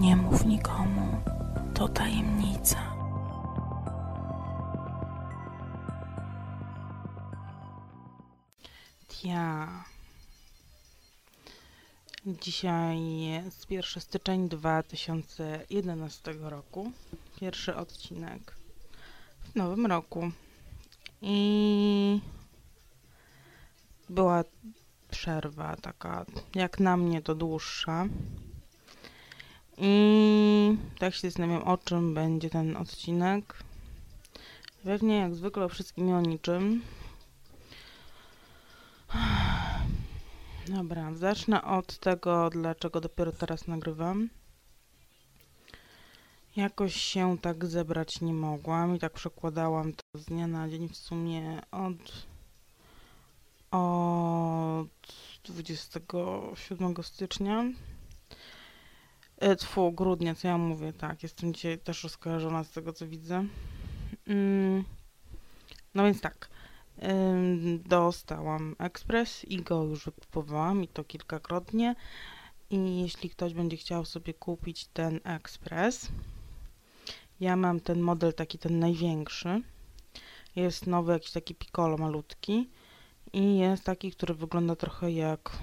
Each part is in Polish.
Nie mów nikomu, to tajemnica. Tia. Dzisiaj jest 1 styczeń 2011 roku. Pierwszy odcinek w nowym roku. I była przerwa taka, jak na mnie to dłuższa. I tak się zastanawiam, o czym będzie ten odcinek. Pewnie jak zwykle o wszystkim i o niczym. Dobra, zacznę od tego, dlaczego dopiero teraz nagrywam. Jakoś się tak zebrać nie mogłam i tak przekładałam to z dnia na dzień w sumie od od 27 stycznia. E, Tfu, grudnia, co ja mówię, tak, jestem dzisiaj też rozkojarzona z tego, co widzę. Mm, no więc tak, dostałam ekspres i go już wykupowałam i to kilkakrotnie. I jeśli ktoś będzie chciał sobie kupić ten ekspres, ja mam ten model taki, ten największy. Jest nowy jakiś taki piccolo malutki i jest taki, który wygląda trochę jak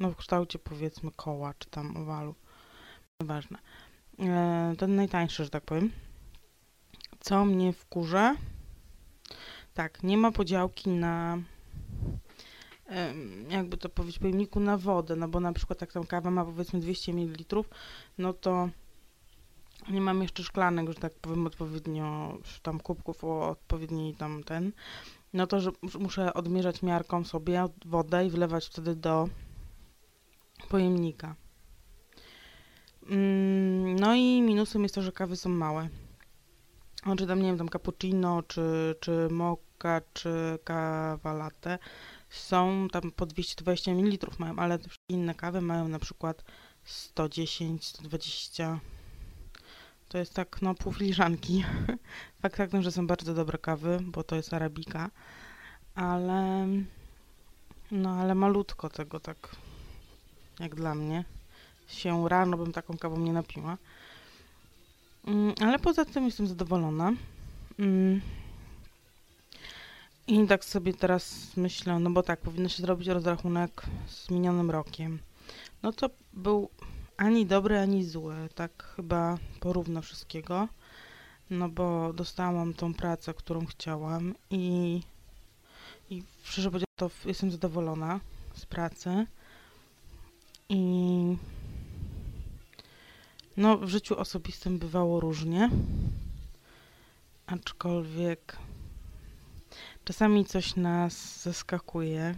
no w kształcie powiedzmy koła czy tam owalu. Nieważne. E, ten najtańszy, że tak powiem. Co mnie wkurza? Tak, nie ma podziałki na jakby to powiedzieć, pojemniku na wodę, no bo na przykład jak tam kawa ma powiedzmy 200 ml, no to nie mam jeszcze szklanek, że tak powiem, odpowiednio tam kubków o odpowiedniej tam ten, no to, że mus- muszę odmierzać miarką sobie wodę i wlewać wtedy do pojemnika. Mm, No i minusem jest to, że kawy są małe. O, czy tam, nie wiem, tam cappuccino, czy, czy mocha, czy kawa latte są tam po 220 ml mają, ale inne kawy mają na przykład 110, 120. To jest tak, no, pół filiżanki. Fakt faktem, że są bardzo dobre kawy, bo to jest arabika, ale no, ale malutko tego tak, jak dla mnie. Się rano bym taką kawą nie napiła. Mm, ale poza tym jestem zadowolona. Mm. I tak sobie teraz myślę, no bo tak, powinno się zrobić rozrachunek z minionym rokiem. No to był ani dobry, ani zły. Tak chyba porówno wszystkiego. No bo dostałam tą pracę, którą chciałam i, i szczerze powiedziawszy, to jestem zadowolona z pracy. I no, w życiu osobistym bywało różnie, aczkolwiek czasami coś nas zaskakuje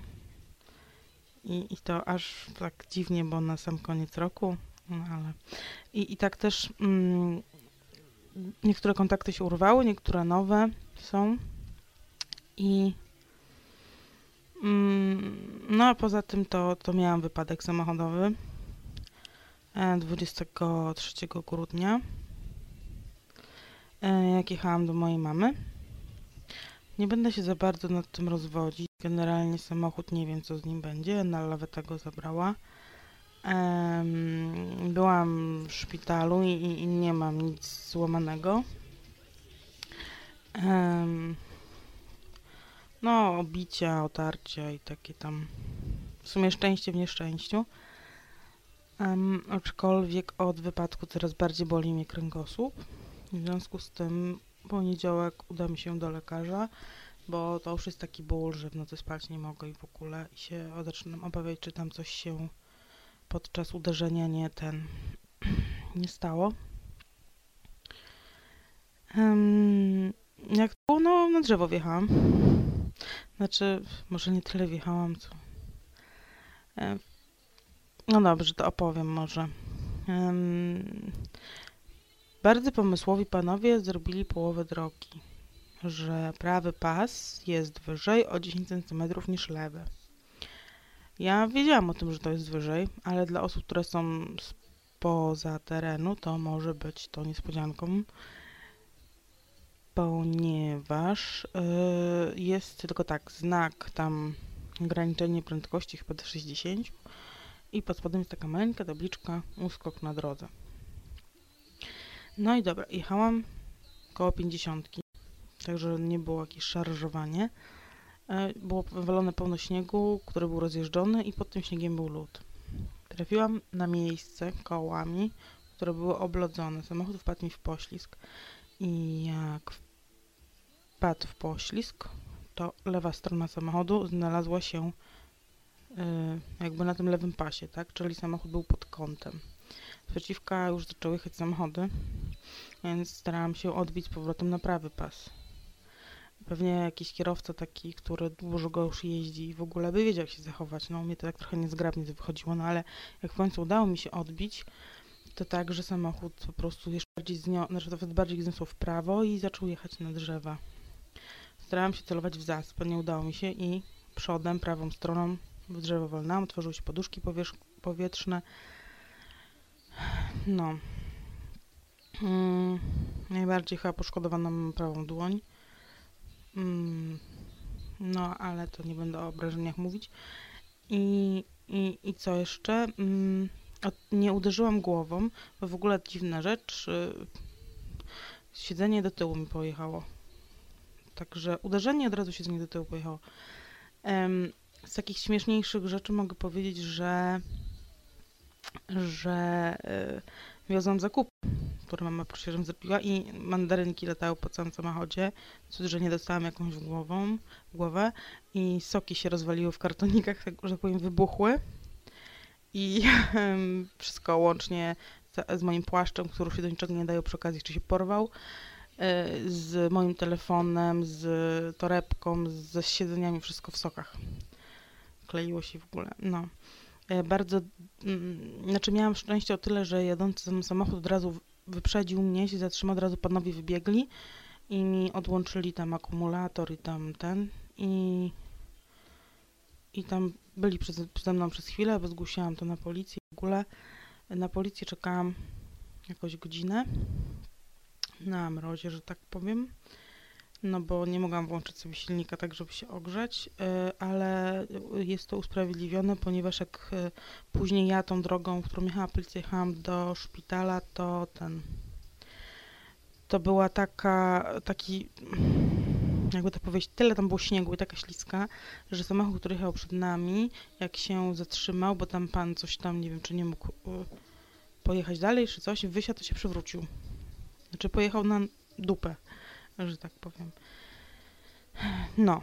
i, i to aż tak dziwnie, bo na sam koniec roku, no ale i, i tak też mm, niektóre kontakty się urwały, niektóre nowe są i mm, no a poza tym to, to miałam wypadek samochodowy 23 grudnia, e, jak jechałam do mojej mamy. Nie będę się za bardzo nad tym rozwodzić. Generalnie samochód nie wiem, co z nim będzie. Na lawetę go zabrała. Byłam w szpitalu i, i, nie mam nic złamanego. No, obicia, otarcia i takie tam. W sumie szczęście w nieszczęściu. Em, aczkolwiek od wypadku coraz bardziej boli mnie kręgosłup. W związku z tym poniedziałek uda mi się do lekarza, bo to już jest taki ból, że w nocy spać nie mogę i w ogóle i się zaczynam obawiać, czy tam coś się podczas uderzenia nie ten nie stało. Em, jak było? No, na drzewo wjechałam. Znaczy, może nie tyle wjechałam, co... No dobrze, to opowiem może. Em, bardzo pomysłowi panowie zrobili połowę drogi, że prawy pas jest wyżej o 10 cm niż lewy. Ja wiedziałam o tym, że to jest wyżej, ale dla osób, które są spoza terenu, to może być to niespodzianką, ponieważ yy, jest tylko tak, znak tam ograniczenie prędkości chyba do 60 i pod spodem jest taka maleńka tabliczka uskok na drodze. No i dobra, jechałam koło 50, także nie było jakieś szarżowanie. E, Było wywalone pełno śniegu, który był rozjeżdżony i pod tym śniegiem był lód. Trafiłam na miejsce kołami, które były oblodzone. Samochód wpadł mi w poślizg i jak wpadł w poślizg, to lewa strona samochodu znalazła się jakby na tym lewym pasie, tak? Czyli samochód był pod kątem. Z przeciwka już zaczęły jechać samochody, więc starałam się odbić z powrotem na prawy pas. Pewnie jakiś kierowca taki, który dużo go już jeździ i w ogóle by wiedział jak się zachować. No mnie to tak trochę niezgrabnie wychodziło, no ale jak w końcu udało mi się odbić, to tak, że samochód po prostu jeszcze bardziej znio, znaczy nawet bardziej zniosło w prawo i zaczął jechać na drzewa. Starałam się celować w zaspę, nie udało mi się i przodem, prawą stroną w drzewo walnęłam, otworzyły się poduszki powietrzne. No. Mm, najbardziej chyba poszkodowaną mam prawą dłoń. Mm, no, ale to nie będę o obrażeniach mówić. I, i, i co jeszcze? Mm, nie uderzyłam głową, bo w ogóle dziwna rzecz. y, Siedzenie do tyłu mi pojechało. Także uderzenie od razu siedzenie do tyłu pojechało. Em, z takich śmieszniejszych rzeczy mogę powiedzieć, że że y, wiozłam zakupy, które mama żebym zrobiła i mandarynki latały po całym samochodzie. Cud, że nie dostałam jakąś głową, głowę i soki się rozwaliły w kartonikach, tak, że tak powiem wybuchły. I em, wszystko łącznie z, z moim płaszczem, który się do niczego nie daje przy okazji, jeszcze się porwał. y, Z moim telefonem, z torebką, ze siedzeniami, wszystko w sokach. Kleiło się w ogóle. No. E, Bardzo, mm, znaczy miałam szczęście o tyle, że jadący samochód od razu wyprzedził mnie, się zatrzymał, od razu panowie wybiegli i mi odłączyli tam akumulator i tam ten i i tam byli przeze, przede mną przez chwilę, bo zgłosiłam to na policję. W ogóle na policję czekałam jakąś godzinę na mrozie, że tak powiem. No bo nie mogłam włączyć sobie silnika tak, żeby się ogrzać, y, ale jest to usprawiedliwione, ponieważ jak y, później ja tą drogą, którą jechała policja, jechałam do szpitala, to ten to była taka, taki jakby to powiedzieć, tyle tam było śniegu i taka śliska, że samochód, który jechał przed nami, jak się zatrzymał, bo tam pan coś tam, nie wiem, czy nie mógł y, pojechać dalej, czy coś, wysiadł, to się przewrócił. Znaczy pojechał na dupę, że tak powiem. No.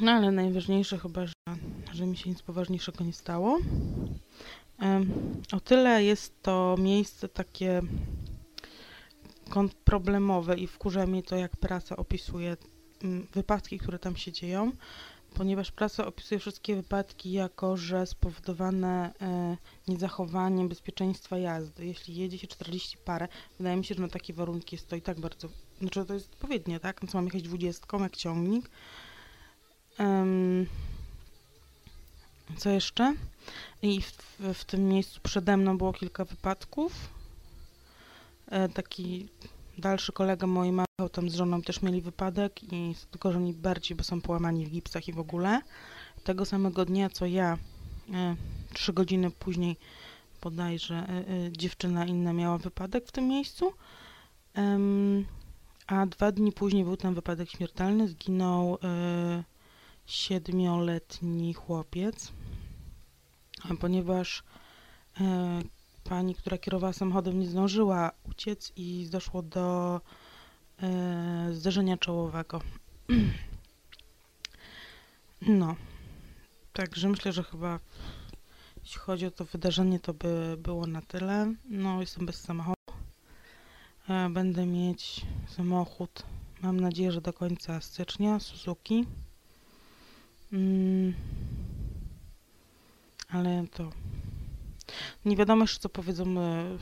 No ale najważniejsze chyba, że, że mi się nic poważniejszego nie stało. O tyle jest to miejsce takie problemowe i wkurza mnie to, jak prasa opisuje mm, wypadki, które tam się dzieją, ponieważ prasa opisuje wszystkie wypadki jako, że spowodowane e, niezachowaniem bezpieczeństwa jazdy. Jeśli jedzie się 40 parę, wydaje mi się, że na takie warunki jest to i tak bardzo, znaczy to jest odpowiednie, tak? No co mam jechać 20 jak ciągnik. Em, co jeszcze? I w, w, w tym miejscu przede mną było kilka wypadków. E, taki dalszy kolega mojej mamy tam z żoną też mieli wypadek i tylko, że oni bardziej, bo są połamani w gipsach i w ogóle. Tego samego dnia, co ja, e, trzy godziny później bodajże e, e, dziewczyna inna miała wypadek w tym miejscu. Em, a dwa dni później był tam wypadek śmiertelny. Zginął e, siedmioletni chłopiec, ponieważ e, pani, która kierowała samochodem, nie zdążyła uciec i doszło do e, zderzenia czołowego. No, także myślę, że chyba jeśli chodzi o to wydarzenie, to by było na tyle. No, jestem bez samochodu. Będę mieć samochód, mam nadzieję, że do końca stycznia, Suzuki. Mm, ale to nie wiadomo jeszcze, co powiedzą e,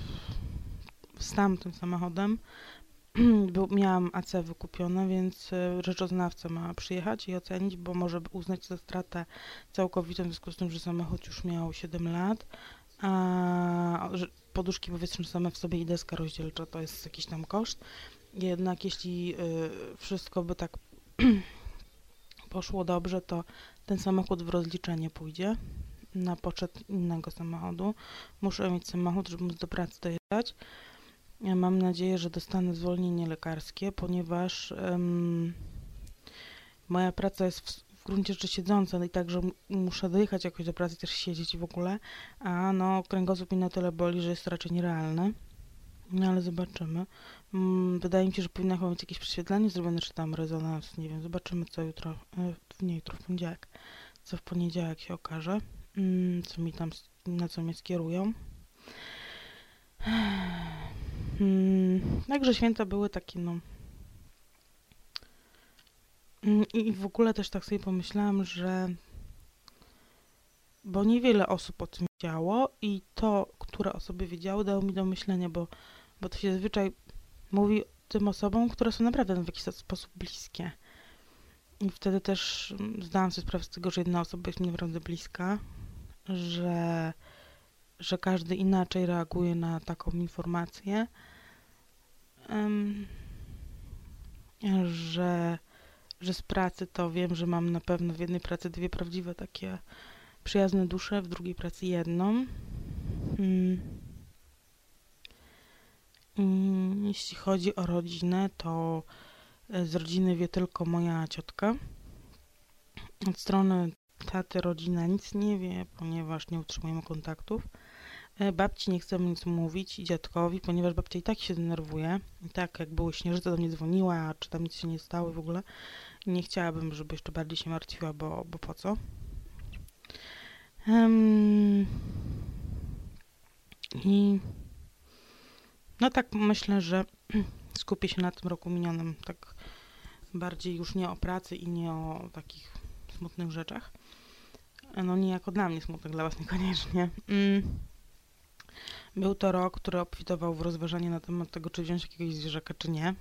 z tamtym samochodem. Był, miałam AC wykupione, więc e, rzeczoznawca ma przyjechać i ocenić, bo może uznać za stratę całkowitą, w związku z tym, że samochód już miał 7 lat, a poduszki powietrzne same w sobie i deska rozdzielcza to jest jakiś tam koszt. Jednak jeśli y, wszystko by tak poszło dobrze, to ten samochód w rozliczenie pójdzie na poczet innego samochodu. Muszę mieć samochód, żeby móc do pracy dojechać. Ja mam nadzieję, że dostanę zwolnienie lekarskie, ponieważ moja praca jest w gruncie rzeczy siedząca i także m- muszę dojechać jakoś do pracy, też siedzieć w ogóle, a no kręgosłup mi na tyle boli, że jest raczej nierealne. No ale zobaczymy. Mm, Wydaje mi się, że powinna chyba mieć jakieś prześwietlenie zrobione, czy tam rezonans, nie wiem, zobaczymy co jutro, e, nie jutro, w poniedziałek, co w poniedziałek się okaże, mm, co mi tam, na co mnie skierują. Mm, Także święta były takie, no. Mm, I w ogóle też tak sobie pomyślałam, że. Bo niewiele osób o tym wiedziało, i to, które osoby wiedziały, dało mi do myślenia, bo, bo to się zazwyczaj mówi tym osobom, które są naprawdę w jakiś sposób bliskie. I wtedy też mm, zdałam sobie sprawę z tego, że jedna osoba jest mi naprawdę bliska, że, że każdy inaczej reaguje na taką informację. Em, że, że z pracy to wiem, że mam na pewno w jednej pracy dwie prawdziwe takie przyjazne dusze, w drugiej pracy jedną. Mm. I jeśli chodzi o rodzinę, to e, z rodziny wie tylko moja ciotka. Od strony taty rodzina nic nie wie, ponieważ nie utrzymujemy kontaktów. E, Babci nie chcemy nic mówić i dziadkowi, ponieważ babcia i tak się denerwuje. I tak jak były śnieżyce do mnie dzwoniła, a czy tam nic się nie stało w ogóle. Nie chciałabym, żeby jeszcze bardziej się martwiła, bo, bo po co. Em, I no tak myślę, że skupię się na tym roku minionym, tak bardziej już nie o pracy i nie o takich smutnych rzeczach. No nie jako dla mnie smutnych, dla was niekoniecznie. Mm. Był to rok, który obfitował w rozważanie na temat tego, czy wziąć jakiegoś zwierzaka, czy nie.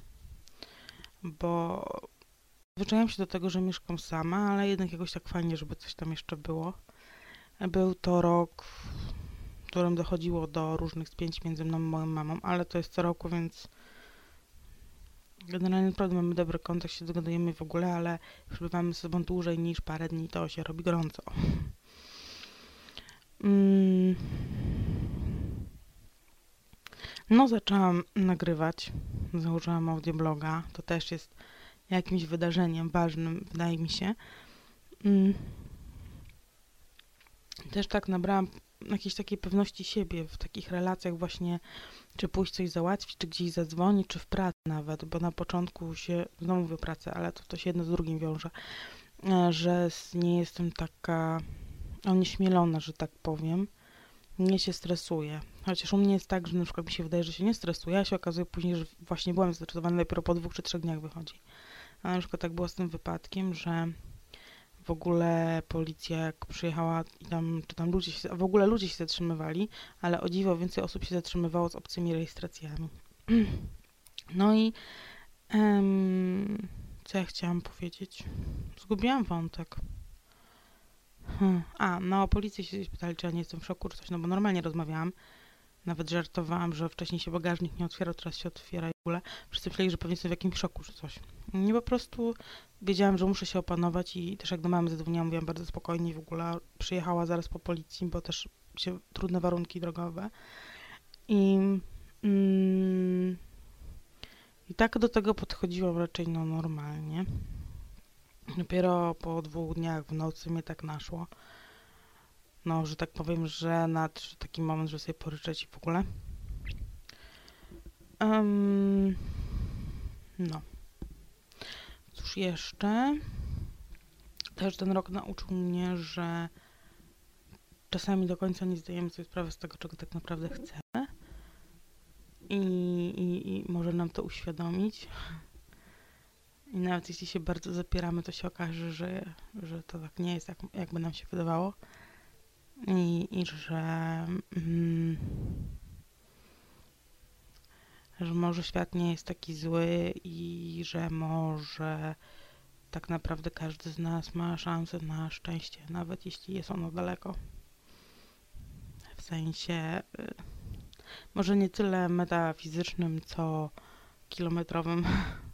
Bo zwyczaiłam się do tego, że mieszkam sama, ale jednak jakoś tak fajnie, żeby coś tam jeszcze było. Był to rok, w którym dochodziło do różnych spięć między mną a moją mamą, ale to jest co roku, więc generalnie naprawdę mamy dobry kontakt, się dogadujemy w ogóle, ale przebywamy z sobą dłużej niż parę dni, to się robi gorąco. Mm. No, zaczęłam nagrywać, założyłam audiobloga, to też jest jakimś wydarzeniem ważnym, wydaje mi się. Mm. Też tak nabrałam jakiejś takiej pewności siebie w takich relacjach właśnie, czy pójść coś załatwić, czy gdzieś zadzwonić, czy w pracy nawet, bo na początku się, znowu mówię pracę, ale to, to się jedno z drugim wiąże, e, że nie jestem taka onieśmielona, że tak powiem. Nie się stresuję. Chociaż u mnie jest tak, że na przykład mi się wydaje, że się nie stresuję, a się okazuje później, że właśnie byłem zdecydowana dopiero po dwóch czy trzech dniach wychodzi. A na przykład tak było z tym wypadkiem, że w ogóle policja jak przyjechała i tam, czy tam ludzie się, w ogóle ludzie się zatrzymywali, ale o dziwo więcej osób się zatrzymywało z obcymi rejestracjami. No i em, co ja chciałam powiedzieć? Zgubiłam wątek. Hmm. A, no o policję się pytali, czy ja nie jestem w szoku, czy coś, no bo normalnie rozmawiałam. Nawet żartowałam, że wcześniej się bagażnik nie otwierał, teraz się otwiera i w ogóle. Wszyscy myśleli, że pewnie jestem w jakimś szoku, czy coś. Nie, po prostu wiedziałam, że muszę się opanować i też jak do mamy zadzwoniłam, mówiłam bardzo spokojnie w ogóle przyjechała zaraz po policji, bo też się trudne warunki drogowe. I, mm, i tak do tego podchodziłam raczej no normalnie. Dopiero po dwóch dniach w nocy mnie tak naszło. No, że tak powiem, że nadszedł taki moment, że sobie poryczeć i w ogóle. Em, no. Cóż jeszcze? Też ten rok nauczył mnie, że czasami do końca nie zdajemy sobie sprawy z tego, czego tak naprawdę chcemy. I, i, i może nam to uświadomić. I nawet jeśli się bardzo zapieramy, to się okaże, że, że to tak nie jest, jak, jakby nam się wydawało. I, i że, mm, że może świat nie jest taki zły i że może tak naprawdę każdy z nas ma szansę na szczęście, nawet jeśli jest ono daleko. W sensie, y, może nie tyle metafizycznym, co kilometrowym.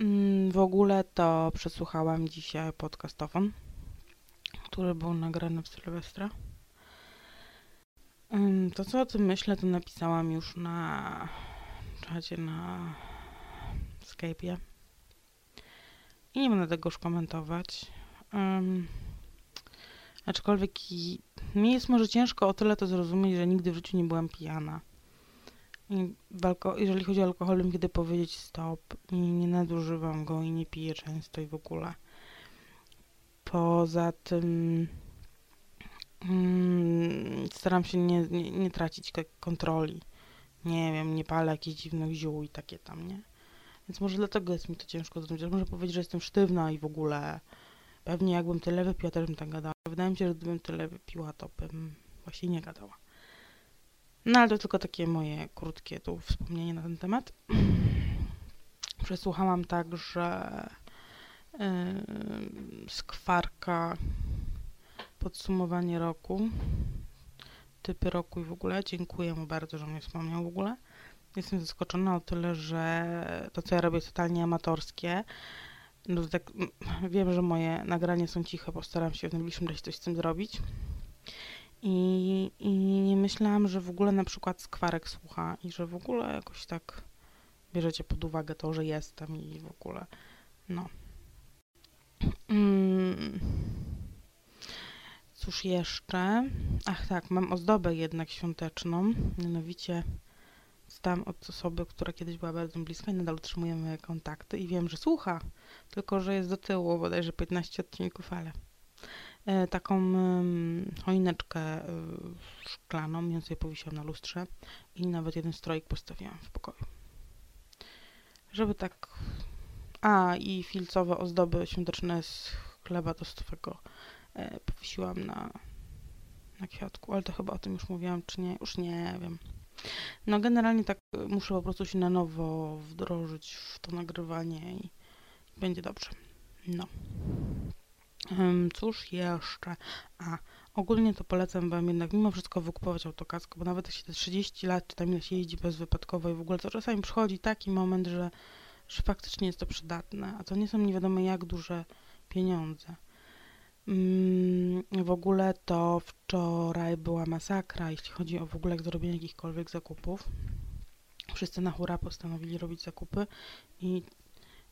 Mm, W ogóle to przesłuchałam dzisiaj podcastofon, który był nagrany w Sylwestra. Ym, To, co o tym myślę, to napisałam już na czacie na Skype'ie. I nie będę tego już komentować. Ym, aczkolwiek mi jest może ciężko o tyle to zrozumieć, że nigdy w życiu nie byłam pijana. Jeżeli chodzi o alkohol, bym kiedy powiedzieć stop i nie nadużywam go i nie piję często i w ogóle. Poza tym mm, staram się nie, nie, nie tracić k- kontroli. Nie wiem, nie palę jakichś dziwnych ziół i takie tam, nie? Więc może dlatego jest mi to ciężko zrozumieć. Może powiedzieć, że jestem sztywna i w ogóle pewnie jakbym tyle wypiła, też bym tak gadała. Wydaje mi się, że gdybym tyle wypiła, to bym właśnie nie gadała. No ale to tylko takie moje krótkie tu wspomnienie na ten temat. Przesłuchałam także yy, skwarka podsumowanie roku, typy roku i w ogóle. Dziękuję mu bardzo, że mnie wspomniał w ogóle. Jestem zaskoczona o tyle, że to, co ja robię, jest totalnie amatorskie. No, tak, mm, wiem, że moje nagrania są ciche, postaram się w najbliższym czasie coś z tym zrobić. I, I nie myślałam, że w ogóle na przykład skwarek słucha i że w ogóle jakoś tak bierzecie pod uwagę to, że jestem i w ogóle, no. Mm. Cóż jeszcze? Ach tak, mam ozdobę jednak świąteczną, mianowicie dostałam od osoby, która kiedyś była bardzo bliska i nadal utrzymujemy kontakty i wiem, że słucha, tylko że jest do tyłu, bodajże 15 odcinków, ale taką ym, choineczkę y, szklaną, ją sobie powiesiłam na lustrze i nawet jeden stroik postawiłam w pokoju. Żeby tak... A, i filcowe ozdoby świąteczne z chleba tostowego e, powiesiłam na, na kwiatku, ale to chyba o tym już mówiłam, czy nie, już nie wiem. No generalnie tak muszę po prostu się na nowo wdrożyć w to nagrywanie i będzie dobrze. No. Cóż jeszcze? A, ogólnie to polecam wam jednak mimo wszystko wykupować autokasko, bo nawet się te 30 lat czy tam ile się jeździ bezwypadkowo i w ogóle, to czasami przychodzi taki moment, że, że faktycznie jest to przydatne, a to nie są nie wiadomo jak duże pieniądze. Mm, w ogóle to wczoraj była masakra, jeśli chodzi o w ogóle zrobienie jakichkolwiek zakupów. Wszyscy na hura postanowili robić zakupy i,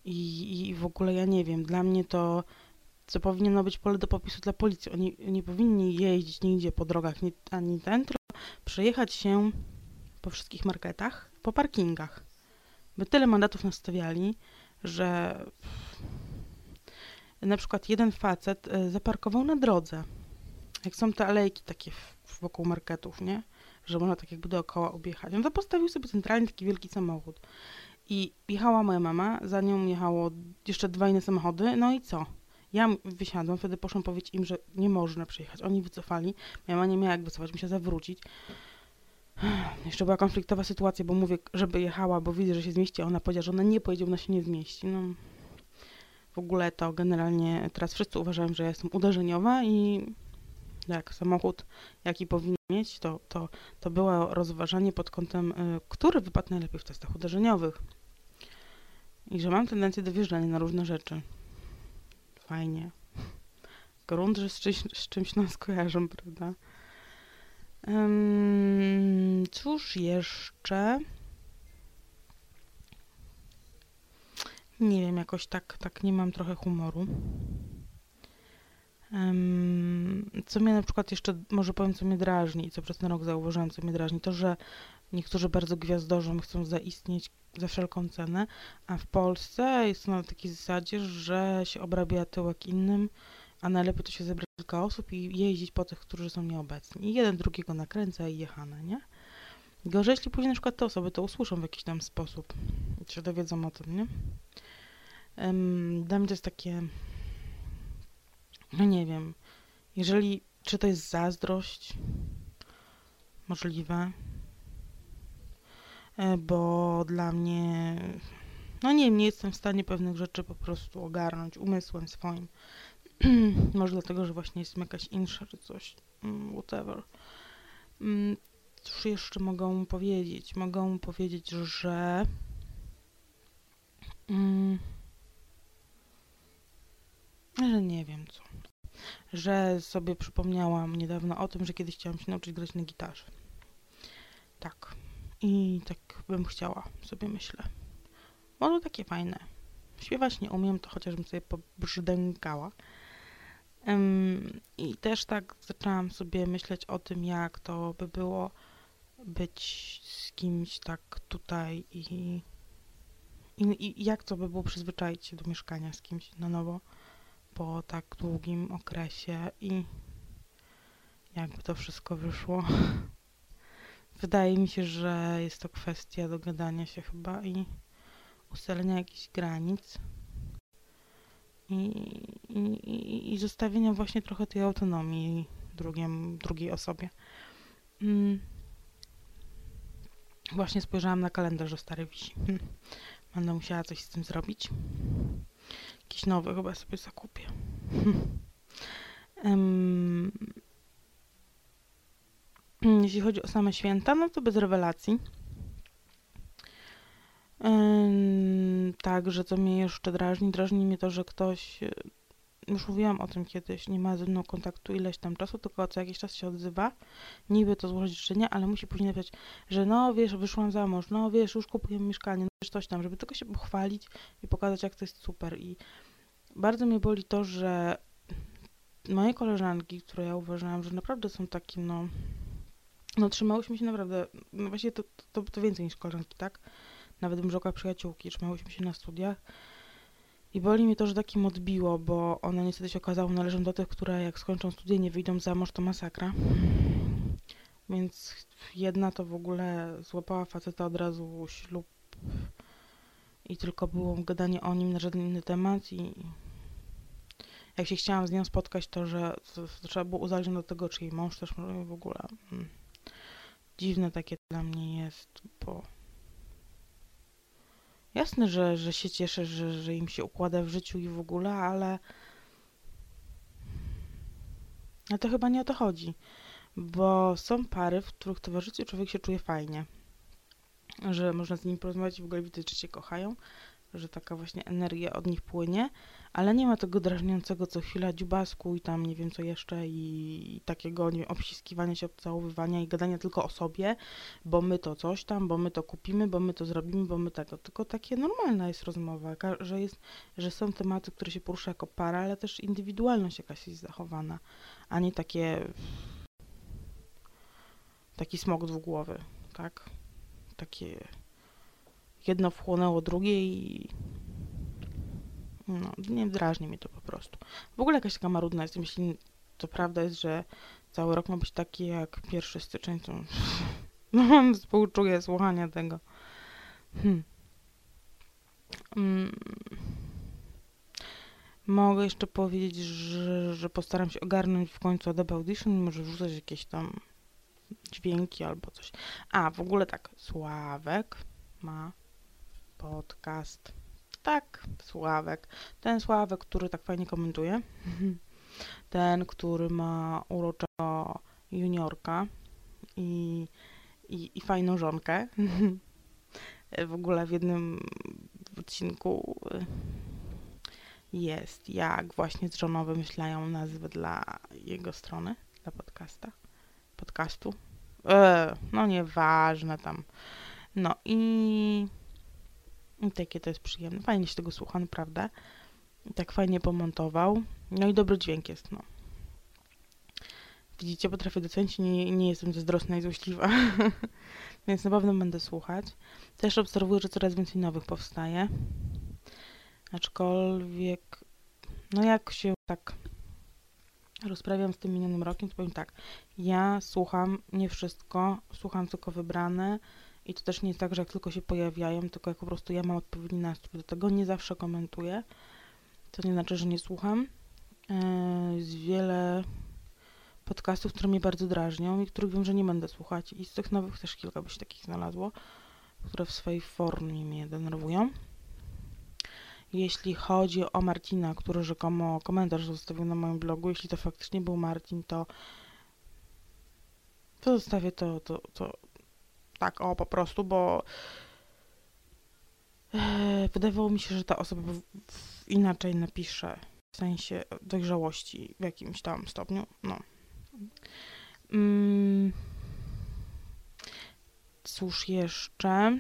i, i w ogóle ja nie wiem, dla mnie to co powinno być pole do popisu dla policji. Oni nie powinni jeździć nigdzie po drogach nie, ani ten, tylko przejechać się po wszystkich marketach, po parkingach. By tyle mandatów nastawiali, że na przykład jeden facet e, zaparkował na drodze. Jak są te alejki takie wokół marketów, nie? Że można tak jakby dookoła objechać. No to postawił sobie centralnie taki wielki samochód. I jechała moja mama, za nią jechało jeszcze dwa inne samochody, no i co? Ja wysiadłam, wtedy poszłam powiedzieć im, że nie można przejechać. Oni wycofali. Moja nie miała jak wycofać, musiała zawrócić. Jeszcze była konfliktowa sytuacja, bo mówię, żeby jechała, bo widzę, że się zmieści, a ona powiedziała, że ona nie pojedzie, ona się nie zmieści. No, w ogóle to generalnie teraz wszyscy uważają, że ja jestem uderzeniowa i jak samochód, jaki powinien mieć, to, to, to było rozważanie pod kątem, y, który wypadł najlepiej w testach uderzeniowych. I że mam tendencję do wjeżdżania na różne rzeczy. Fajnie. Grunt, że z czymś, z czymś nas kojarzą, prawda? Ym, cóż jeszcze? Nie wiem, jakoś tak, tak nie mam trochę humoru. Em, co mnie na przykład jeszcze, może powiem, co mnie drażni, co przez ten rok zauważyłam, co mnie drażni, to, że niektórzy bardzo gwiazdorzą chcą zaistnieć za wszelką cenę, a w Polsce jest to na takiej zasadzie, że się obrabia tyłek innym, a najlepiej to się zebrać kilka osób i jeździć po tych, którzy są nieobecni. I jeden drugiego nakręca i jechane, nie? Gorzej, jeśli później na przykład te osoby to usłyszą w jakiś tam sposób się dowiedzą o tym, nie? Em, Dla mnie to jest takie, no nie wiem, jeżeli, czy to jest zazdrość, możliwe, bo dla mnie, no nie wiem, nie jestem w stanie pewnych rzeczy po prostu ogarnąć umysłem swoim. Może dlatego, że właśnie jestem jakaś insza czy coś, mm, whatever. Mm, Cóż jeszcze mogę mu powiedzieć? Mogę mu powiedzieć, że mm, że nie wiem co. Że sobie przypomniałam niedawno o tym, że kiedyś chciałam się nauczyć grać na gitarze. Tak. I tak bym chciała, sobie myślę. To takie fajne. Śpiewać nie umiem, to chociażbym sobie pobrzdękała. Um, I też tak zaczęłam sobie myśleć o tym, jak to by było być z kimś tak tutaj i, i, i jak to by było przyzwyczaić się do mieszkania z kimś na nowo po tak długim okresie i jakby to wszystko wyszło. Wydaje mi się, że jest to kwestia dogadania się chyba i ustalenia jakichś granic i, i, i zostawienia właśnie trochę tej autonomii drugim, drugiej osobie. Mm. Właśnie spojrzałam na kalendarz, że stary wisi. Hm. Będę musiała coś z tym zrobić. Jakiś nowy chyba sobie zakupię. um, jeśli chodzi o same święta, no to bez rewelacji. Um, tak, że co mnie jeszcze drażni, drażni mnie to, że ktoś, e, już mówiłam o tym kiedyś, nie ma ze mną kontaktu ileś tam czasu, tylko co jakiś czas się odzywa, niby to złożyć życzenia, ale musi później napisać, że no wiesz, wyszłam za mąż, no wiesz, już kupuję mieszkanie, no wiesz, coś tam, żeby tylko się pochwalić i pokazać, jak to jest super i bardzo mnie boli to, że moje koleżanki, które ja uważałam, że naprawdę są takie, no, no trzymałyśmy się naprawdę, no właśnie to, to, to więcej niż koleżanki, tak? Nawet bym rzekła przyjaciółki, trzymałyśmy się na studiach. I boli mnie to, że takim odbiło, bo one niestety się okazało należą do tych, które jak skończą studia nie wyjdą za mąż, to masakra. Więc jedna to w ogóle złapała faceta od razu ślub i tylko było gadanie o nim na żaden inny temat i jak się chciałam z nią spotkać, to że to, to trzeba było uzależnić od tego, czy jej mąż też w ogóle hmm, dziwne takie dla mnie jest, bo jasne, że, że się cieszę, że, że im się układa w życiu i w ogóle, ale ale to chyba nie o to chodzi, bo są pary, w których towarzystwie człowiek się czuje fajnie, że można z nimi porozmawiać i w ogóle widzieć, czy się kochają, że taka właśnie energia od nich płynie, ale nie ma tego drażniącego co chwila dziubasku i tam nie wiem co jeszcze i, i takiego nie wiem, się, obcałowywania i gadania tylko o sobie, bo my to coś tam, bo my to kupimy, bo my to zrobimy, bo my tego. Tylko takie normalna jest rozmowa, że, jest, że są tematy, które się porusza jako para, ale też indywidualność jakaś jest zachowana, a nie takie taki smog dwugłowy, tak? Takie jedno wchłonęło drugie i no, nie drażni mnie to po prostu. W ogóle jakaś taka marudna jest, jeśli to prawda jest, że cały rok ma być taki jak pierwszy styczeń, to no, współczuję słuchania tego. Hmm. Mm. Mogę jeszcze powiedzieć, że, że postaram się ogarnąć w końcu Adobe Audition może wrzucać jakieś tam dźwięki albo coś. A, w ogóle tak, Sławek ma podcast. Tak, Sławek. Ten Sławek, który tak fajnie komentuje. Ten, który ma uroczego juniorka i, i, i fajną żonkę. w ogóle w jednym odcinku jest, jak właśnie z żoną wymyślają nazwy dla jego strony, dla podcasta, podcastu. E, no nieważne tam. No i i takie to jest przyjemne. Fajnie się tego słucha, naprawdę. I tak fajnie pomontował. No i dobry dźwięk jest, no. Widzicie, potrafię docenić, nie, nie jestem zazdrosna i złośliwa, więc na pewno będę słuchać. Też obserwuję, że coraz więcej nowych powstaje. Aczkolwiek, no jak się tak rozprawiam z tym minionym rokiem, to powiem tak. Ja słucham nie wszystko, słucham tylko wybrane i to też nie jest tak, że jak tylko się pojawiają, tylko jak po prostu ja mam odpowiedni nastrój do tego, nie zawsze komentuję. To nie znaczy, że nie słucham. Jest wiele podcastów, które mnie bardzo drażnią i których wiem, że nie będę słuchać. I z tych nowych też kilka by się takich znalazło, które w swojej formie mnie denerwują. Jeśli chodzi o Marcina, który rzekomo komentarz zostawił na moim blogu, jeśli to faktycznie był Marcin, to to zostawię to, to, to, tak, o, po prostu, bo e, wydawało mi się, że ta osoba inaczej napisze, w sensie dojrzałości w jakimś tam stopniu, no. Mm. cóż jeszcze?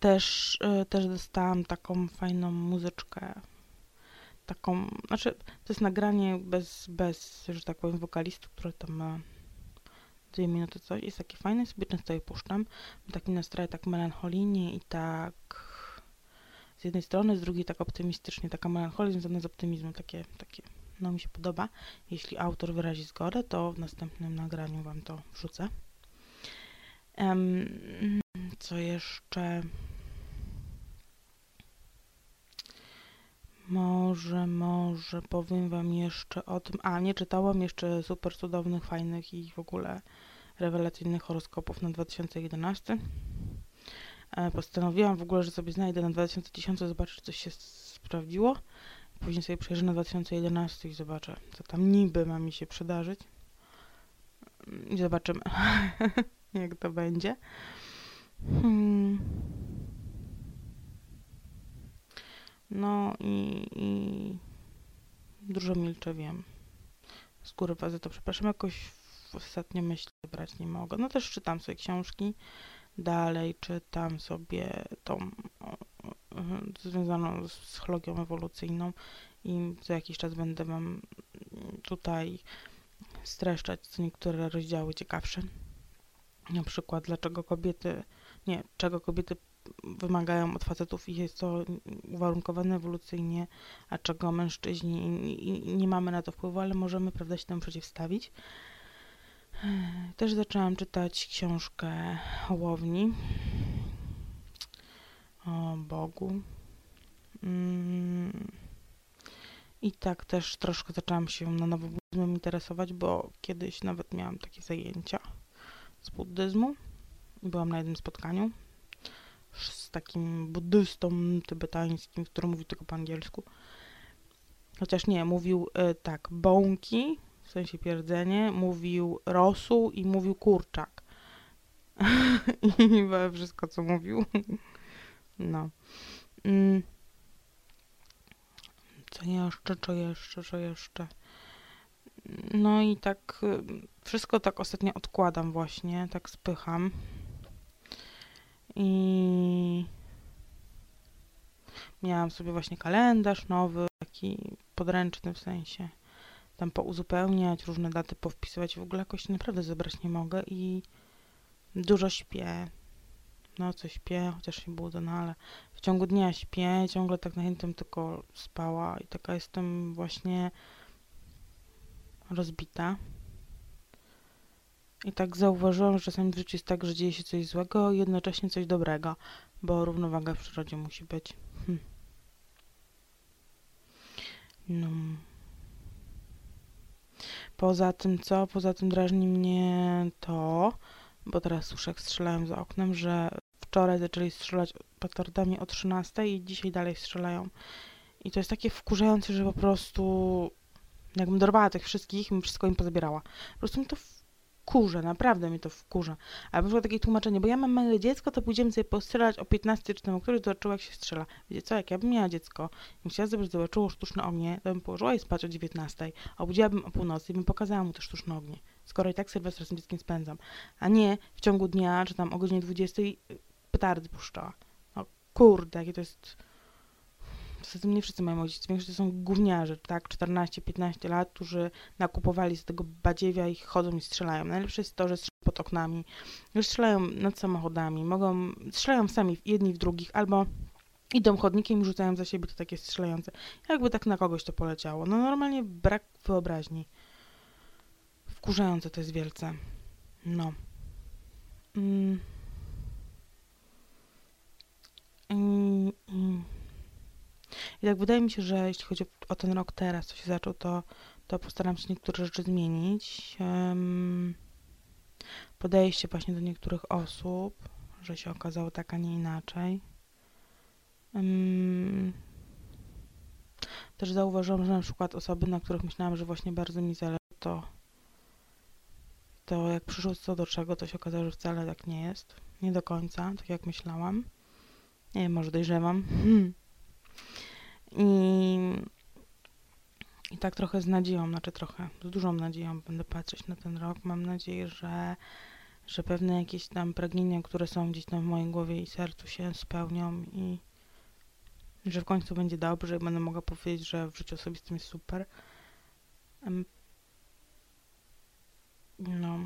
Też, y, też dostałam taką fajną muzyczkę. Taką, znaczy, to jest nagranie bez, bez, że tak powiem, wokalisty, które tam ma dwie minuty coś. Jest takie fajne, sobie często je puszczam. Mam taki nastroje tak melancholijnie i tak z jednej strony, z drugiej tak optymistycznie, taka melancholia związana z optymizmem, takie, takie, no mi się podoba. Jeśli autor wyrazi zgodę, to w następnym nagraniu Wam to wrzucę. Um, co jeszcze? Może, może powiem Wam jeszcze o tym. A, nie czytałam jeszcze super cudownych, fajnych i w ogóle rewelacyjnych horoskopów na 2011. E, postanowiłam w ogóle, że sobie znajdę na 2010, zobaczę, czy coś się sprawdziło. Później sobie przejrzę na 2011 i zobaczę, co tam niby ma mi się przydarzyć. I zobaczymy, jak to będzie. Hmm. No i, i dużo milczę, wiem. Z góry was to przepraszam, jakoś ostatnio myśli brać nie mogę. No też czytam sobie książki, dalej czytam sobie tą związaną z psychologią ewolucyjną i za jakiś czas będę wam tutaj streszczać co niektóre rozdziały ciekawsze. Na przykład, dlaczego kobiety, nie, czego kobiety wymagają od facetów i jest to uwarunkowane ewolucyjnie, a czego mężczyźni nie mamy na to wpływu, ale możemy, prawda, się temu przeciwstawić. Też zaczęłam czytać książkę Łowni o Bogu. Mm. I tak też troszkę zaczęłam się na nowo buddyzmem interesować, bo kiedyś nawet miałam takie zajęcia z buddyzmu. Byłam na jednym spotkaniu takim buddystą tybetańskim, który mówił tylko po angielsku. Chociaż nie, mówił y, tak, bąki, w sensie pierdzenie, mówił rosół i mówił kurczak. I wszystko, co mówił. No. Mm. Co jeszcze, co jeszcze, co jeszcze? No i tak y, wszystko tak ostatnio odkładam właśnie, tak spycham. I miałam sobie właśnie kalendarz nowy, taki podręczny w sensie. Tam pouzupełniać, różne daty powpisywać. W ogóle jakoś naprawdę zebrać nie mogę i dużo śpię. No, co śpię, chociaż się budzę, no ale w ciągu dnia śpię, ciągle tak na chętnym tylko spała i taka jestem właśnie rozbita. I tak zauważyłam, że czasami w życiu jest tak, że dzieje się coś złego, jednocześnie coś dobrego, bo równowaga w przyrodzie musi być. Hm. No. Poza tym co? Poza tym drażni mnie to, bo teraz słyszę, jak za oknem, że wczoraj zaczęli strzelać petardami o 13 i dzisiaj dalej strzelają. I to jest takie wkurzające, że po prostu jakbym dorwała tych wszystkich, bym wszystko im pozabierała. Po prostu mi to wkurza, naprawdę mnie to wkurza. Ale przykład takie tłumaczenie, bo ja mam małe dziecko, to pójdziemy sobie postrzelać o 15 czy tam o którymś zobaczyła, jak się strzela. Wiecie co, jak ja bym miała dziecko i chciała żeby zobaczyło sztuczne ognie, to bym położyła je spać o 19, obudziłabym o północy i bym pokazała mu te sztuczne ognie. Skoro i tak Sylwestra z dzieckiem spędzam. A nie w ciągu dnia, czy tam o godzinie 20 petardy puszczała. No kurde, jakie to jest Tym nie wszyscy mają rodzice, większość to są gówniarze, tak, 14-15 lat, którzy nakupowali z tego badziewia i chodzą i strzelają. Najlepsze jest to, że strzelają pod oknami, że strzelają nad samochodami, mogą, strzelają sami jedni w drugich, albo idą chodnikiem i rzucają za siebie to takie strzelające. Jakby tak na kogoś to poleciało. No normalnie brak wyobraźni. Wkurzające to jest wielce. No. Mm. Mm. Mm. I tak wydaje mi się, że jeśli chodzi o ten rok teraz, co się zaczął, to, to postaram się niektóre rzeczy zmienić. Um, podejście właśnie do niektórych osób, że się okazało tak, a nie inaczej. Um, też zauważyłam, że na przykład osoby, na których myślałam, że właśnie bardzo mi zależy, to, to jak przyszło co do czego, to się okazało, że wcale tak nie jest. Nie do końca, tak jak myślałam. Nie wiem, może dojrzewam. I I tak trochę z nadzieją, znaczy trochę, z dużą nadzieją będę patrzeć na ten rok. Mam nadzieję, że, że pewne jakieś tam pragnienia, które są gdzieś tam w mojej głowie i sercu się spełnią i że w końcu będzie dobrze i będę mogła powiedzieć, że w życiu osobistym jest super. No.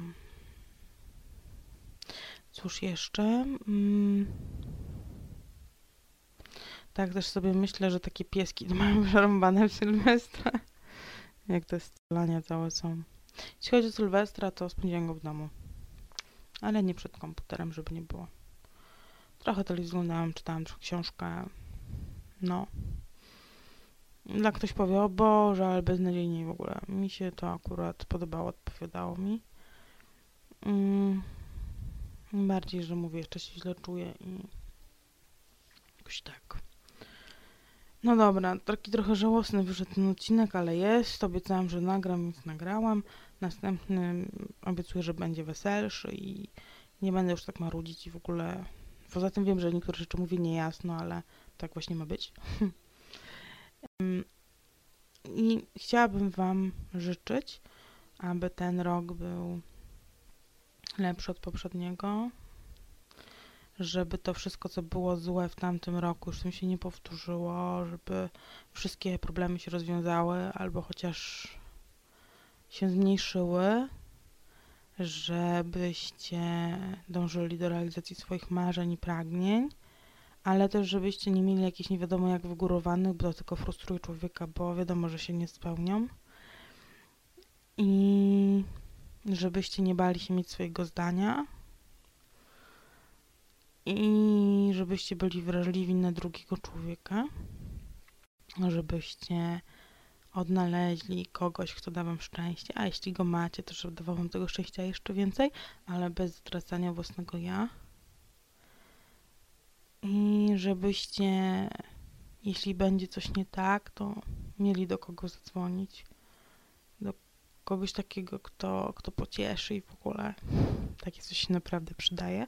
Cóż jeszcze? Mm. Tak też sobie myślę, że takie pieski to mają przerąbane w Sylwestra. Jak te strzelania całe są. Jeśli chodzi o Sylwestra, to spędziłem go w domu. Ale nie przed komputerem, żeby nie było. Trochę telewizję oglądałam, czytałam książkę. No. Dla ktoś powie, o Boże, ale beznadziejnie w ogóle. Mi się to akurat podobało, odpowiadało mi. Mm. Bardziej, że mówię, jeszcze się źle czuję i jakoś tak. No dobra, taki trochę żałosny wyszedł ten odcinek, ale jest. Obiecałam, że nagram, więc nagrałam. Następny obiecuję, że będzie weselszy i nie będę już tak marudzić i w ogóle... Poza tym wiem, że niektóre rzeczy mówię niejasno, ale tak właśnie ma być. I chciałabym Wam życzyć, aby ten rok był lepszy od poprzedniego, żeby to wszystko, co było złe w tamtym roku, już tym się nie powtórzyło, żeby wszystkie problemy się rozwiązały albo chociaż się zmniejszyły, żebyście dążyli do realizacji swoich marzeń i pragnień, ale też żebyście nie mieli jakichś nie wiadomo jak wygórowanych, bo to tylko frustruje człowieka, bo wiadomo, że się nie spełnią. I żebyście nie bali się mieć swojego zdania, i żebyście byli wrażliwi na drugiego człowieka, żebyście odnaleźli kogoś, kto da wam szczęście, a jeśli go macie, to żeby dawał wam tego szczęścia jeszcze więcej, ale bez stracania własnego ja. I żebyście, jeśli będzie coś nie tak, to mieli do kogo zadzwonić. Do kogoś takiego, kto, kto pocieszy i w ogóle takie coś się naprawdę przydaje.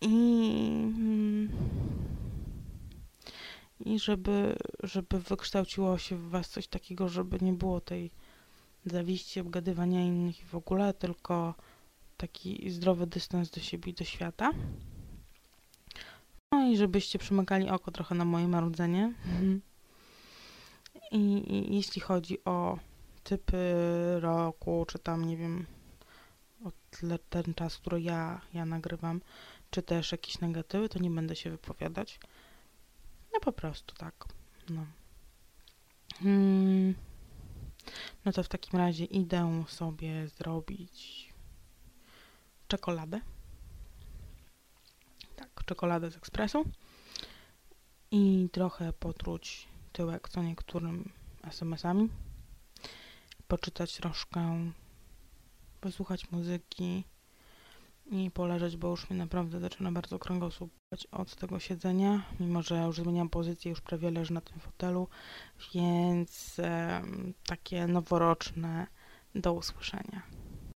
I, mm, i żeby, żeby wykształciło się w was coś takiego, żeby nie było tej zawiści, obgadywania innych i w ogóle, tylko taki zdrowy dystans do siebie i do świata. No i żebyście przymykali oko trochę na moje marudzenie. Mhm. I, I, jeśli chodzi o typy roku, czy tam, nie wiem, o ten czas, który ja, ja nagrywam, czy też jakieś negatywy, to nie będę się wypowiadać. No po prostu tak. No. Hmm. No to w takim razie idę sobie zrobić czekoladę. Tak, czekoladę z ekspresu. I trochę potruć tyłek co niektórym SMS-ami. Poczytać troszkę, posłuchać muzyki i poleżeć, bo już mi naprawdę zaczyna bardzo kręgosłup od tego siedzenia, mimo że już zmieniam pozycję, już prawie leżę na tym fotelu, więc e, takie noworoczne do usłyszenia.